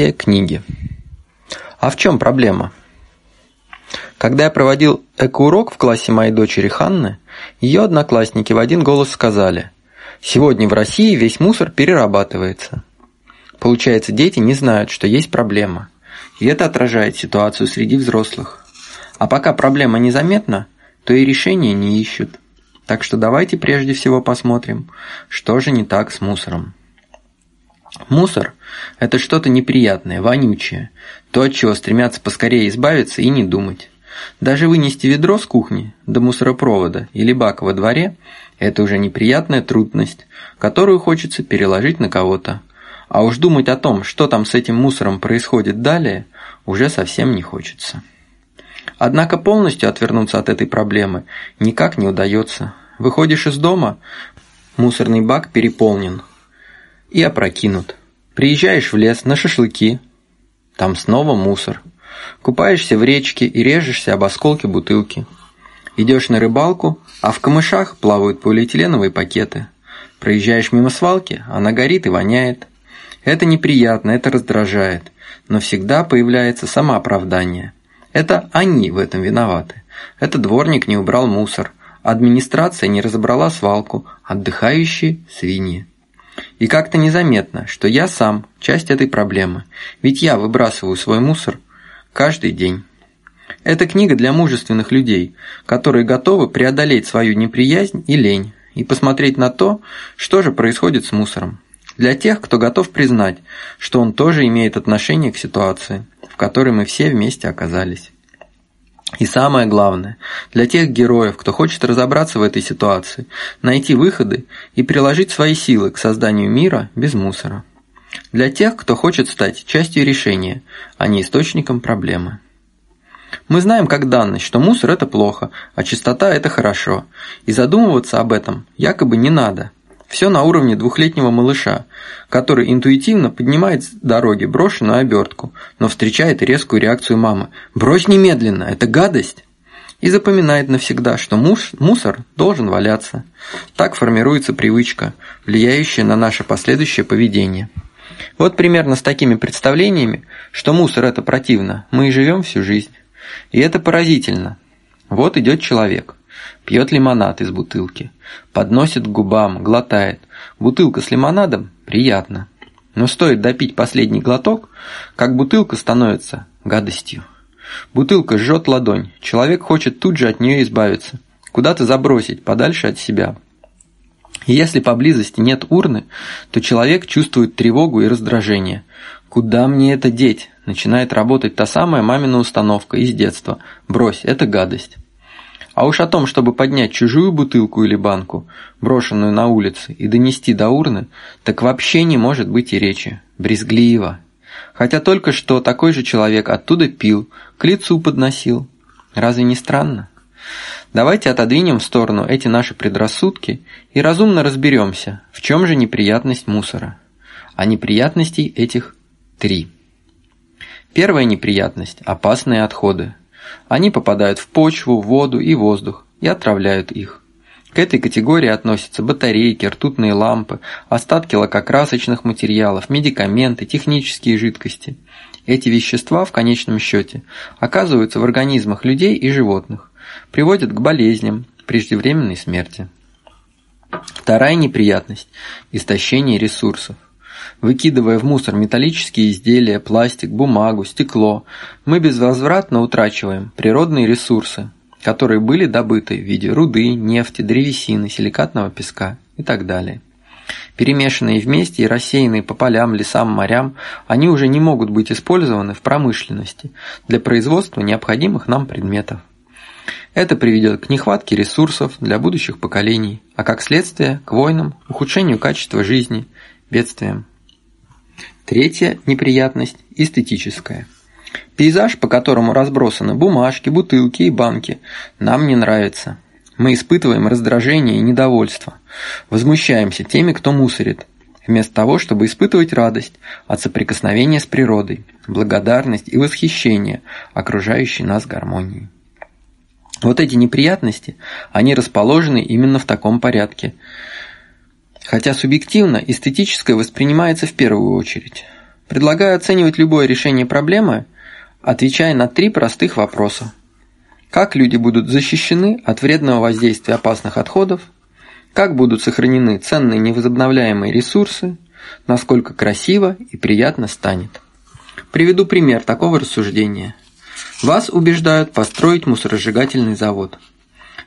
Развитие книги. А в чем проблема? Когда я проводил экоурок в классе моей дочери Ханны, ее одноклассники в один голос сказали «Сегодня в России весь мусор перерабатывается». Получается, дети не знают, что есть проблема. И это отражает ситуацию среди взрослых. А пока проблема незаметна, то и решения не ищут. Так что давайте прежде всего посмотрим, что же не так с мусором. Мусор – это что-то неприятное, вонючее, то, от чего стремятся поскорее избавиться и не думать. Даже вынести ведро с кухни до мусоропровода или бака во дворе – это уже неприятная трудность, которую хочется переложить на кого-то. А уж думать о том, что там с этим мусором происходит далее, уже совсем не хочется. Однако полностью отвернуться от этой проблемы никак не удается. Выходишь из дома, мусорный бак переполнен и опрокинут. Приезжаешь в лес на шашлыки, там снова мусор. Купаешься в речке и режешься об осколки бутылки. Идешь на рыбалку, а в камышах плавают полиэтиленовые пакеты. Проезжаешь мимо свалки, она горит и воняет. Это неприятно, это раздражает, но всегда появляется самооправдание. Это они в этом виноваты. Это дворник не убрал мусор, администрация не разобрала свалку, отдыхающие свиньи. И как-то незаметно, что я сам часть этой проблемы, ведь я выбрасываю свой мусор каждый день. Это книга для мужественных людей, которые готовы преодолеть свою неприязнь и лень и посмотреть на то, что же происходит с мусором. Для тех, кто готов признать, что он тоже имеет отношение к ситуации, в которой мы все вместе оказались. И самое главное, для тех героев, кто хочет разобраться в этой ситуации, найти выходы и приложить свои силы к созданию мира без мусора. Для тех, кто хочет стать частью решения, а не источником проблемы. Мы знаем как данность, что мусор – это плохо, а чистота – это хорошо, и задумываться об этом якобы не надо – все на уровне двухлетнего малыша, который интуитивно поднимает с дороги брошенную обертку, но встречает резкую реакцию мамы «Брось немедленно, это гадость!» и запоминает навсегда, что муж, мусор должен валяться. Так формируется привычка, влияющая на наше последующее поведение. Вот примерно с такими представлениями, что мусор – это противно, мы и живем всю жизнь. И это поразительно. Вот идет человек. Пьет лимонад из бутылки. Подносит к губам, глотает. Бутылка с лимонадом – приятно. Но стоит допить последний глоток, как бутылка становится гадостью. Бутылка жжет ладонь. Человек хочет тут же от нее избавиться. Куда-то забросить, подальше от себя. Если поблизости нет урны, то человек чувствует тревогу и раздражение. «Куда мне это деть?» Начинает работать та самая мамина установка из детства. «Брось, это гадость». А уж о том, чтобы поднять чужую бутылку или банку, брошенную на улице, и донести до урны, так вообще не может быть и речи. Брезгливо. Хотя только что такой же человек оттуда пил, к лицу подносил. Разве не странно? Давайте отодвинем в сторону эти наши предрассудки и разумно разберемся, в чем же неприятность мусора. А неприятностей этих три. Первая неприятность – опасные отходы. Они попадают в почву, воду и воздух и отравляют их. К этой категории относятся батарейки, ртутные лампы, остатки лакокрасочных материалов, медикаменты, технические жидкости. Эти вещества в конечном счете оказываются в организмах людей и животных, приводят к болезням, преждевременной смерти. Вторая неприятность – истощение ресурсов. Выкидывая в мусор металлические изделия, пластик, бумагу, стекло, мы безвозвратно утрачиваем природные ресурсы, которые были добыты в виде руды, нефти, древесины, силикатного песка и так далее. Перемешанные вместе и рассеянные по полям, лесам, морям, они уже не могут быть использованы в промышленности для производства необходимых нам предметов. Это приведет к нехватке ресурсов для будущих поколений, а как следствие – к войнам, ухудшению качества жизни, бедствиям. Третья неприятность – эстетическая. Пейзаж, по которому разбросаны бумажки, бутылки и банки, нам не нравится. Мы испытываем раздражение и недовольство. Возмущаемся теми, кто мусорит, вместо того, чтобы испытывать радость от соприкосновения с природой, благодарность и восхищение окружающей нас гармонией. Вот эти неприятности, они расположены именно в таком порядке – Хотя субъективно эстетическое воспринимается в первую очередь. Предлагаю оценивать любое решение проблемы, отвечая на три простых вопроса. Как люди будут защищены от вредного воздействия опасных отходов? Как будут сохранены ценные невозобновляемые ресурсы? Насколько красиво и приятно станет? Приведу пример такого рассуждения. Вас убеждают построить мусоросжигательный завод.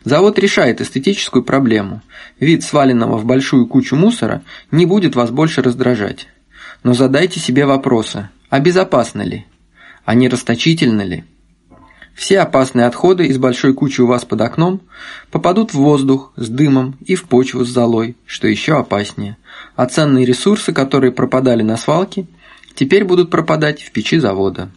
Завод решает эстетическую проблему. Вид сваленного в большую кучу мусора не будет вас больше раздражать. Но задайте себе вопросы. А безопасно ли? А не расточительно ли? Все опасные отходы из большой кучи у вас под окном попадут в воздух с дымом и в почву с золой, что еще опаснее. А ценные ресурсы, которые пропадали на свалке, теперь будут пропадать в печи завода.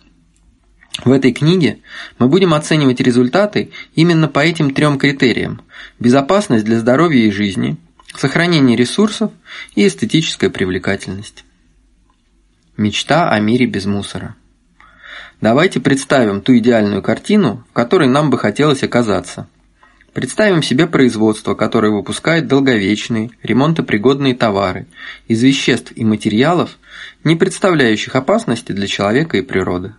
В этой книге мы будем оценивать результаты именно по этим трем критериям – безопасность для здоровья и жизни, сохранение ресурсов и эстетическая привлекательность. Мечта о мире без мусора – Давайте представим ту идеальную картину, в которой нам бы хотелось оказаться. Представим себе производство, которое выпускает долговечные, ремонтопригодные товары из веществ и материалов, не представляющих опасности для человека и природы.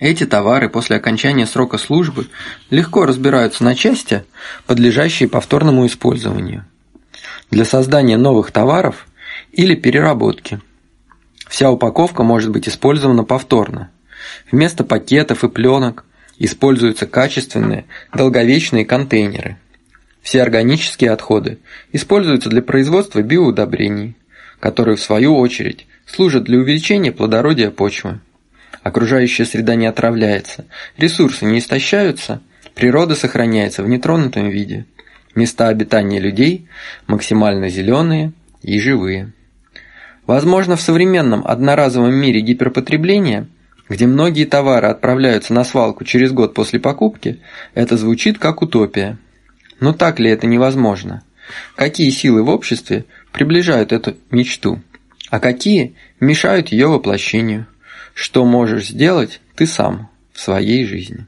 Эти товары после окончания срока службы легко разбираются на части, подлежащие повторному использованию, для создания новых товаров или переработки. Вся упаковка может быть использована повторно – Вместо пакетов и пленок используются качественные, долговечные контейнеры. Все органические отходы используются для производства биоудобрений, которые в свою очередь служат для увеличения плодородия почвы. Окружающая среда не отравляется, ресурсы не истощаются, природа сохраняется в нетронутом виде. Места обитания людей максимально зеленые и живые. Возможно, в современном одноразовом мире гиперпотребления – где многие товары отправляются на свалку через год после покупки, это звучит как утопия. Но так ли это невозможно? Какие силы в обществе приближают эту мечту? А какие мешают ее воплощению? Что можешь сделать ты сам в своей жизни?